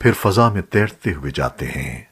پھر فضا میں تیرتے ہوئے جاتے ہیں۔